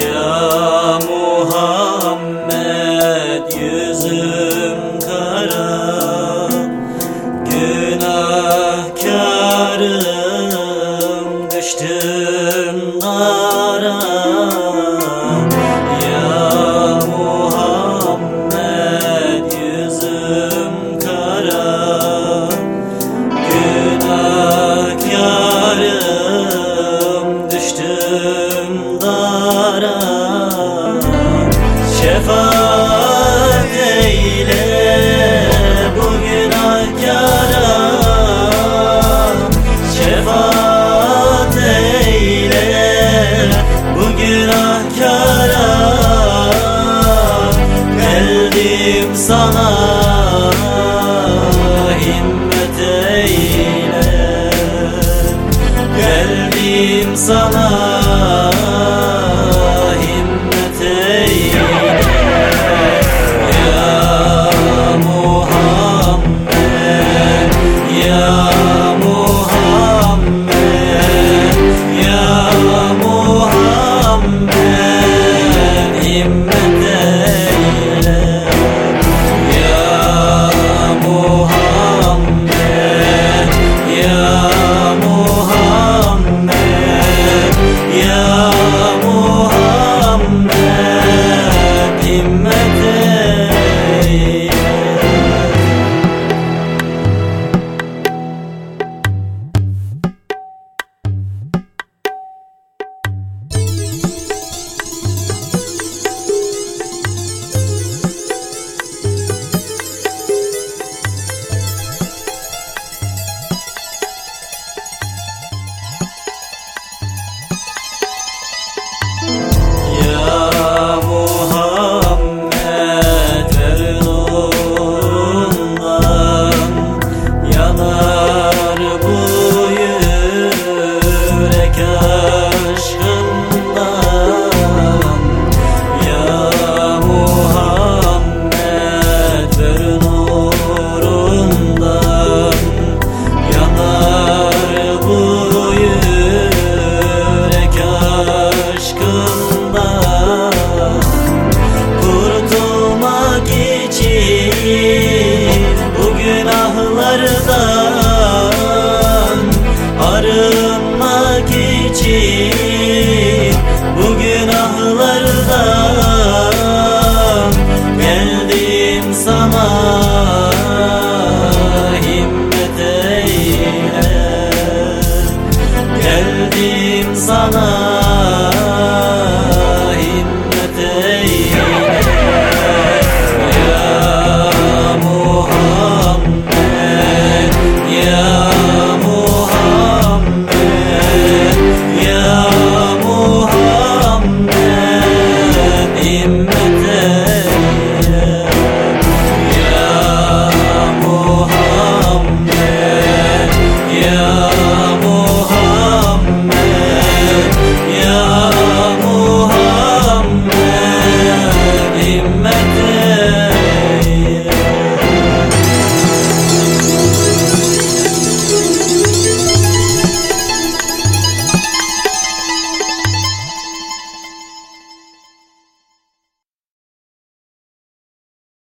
Ya Muhammed yüzüm kara Günahkarım düştüm dara Ya Muhammed yüzüm kara Günahkarım düştüm dara Şefaat eyle bu günahkara Şefaat eyle bu günahkara Geldim sana himmet eyle. Geldim sana günahlardan Geldim sana himmet eyle. Geldim sana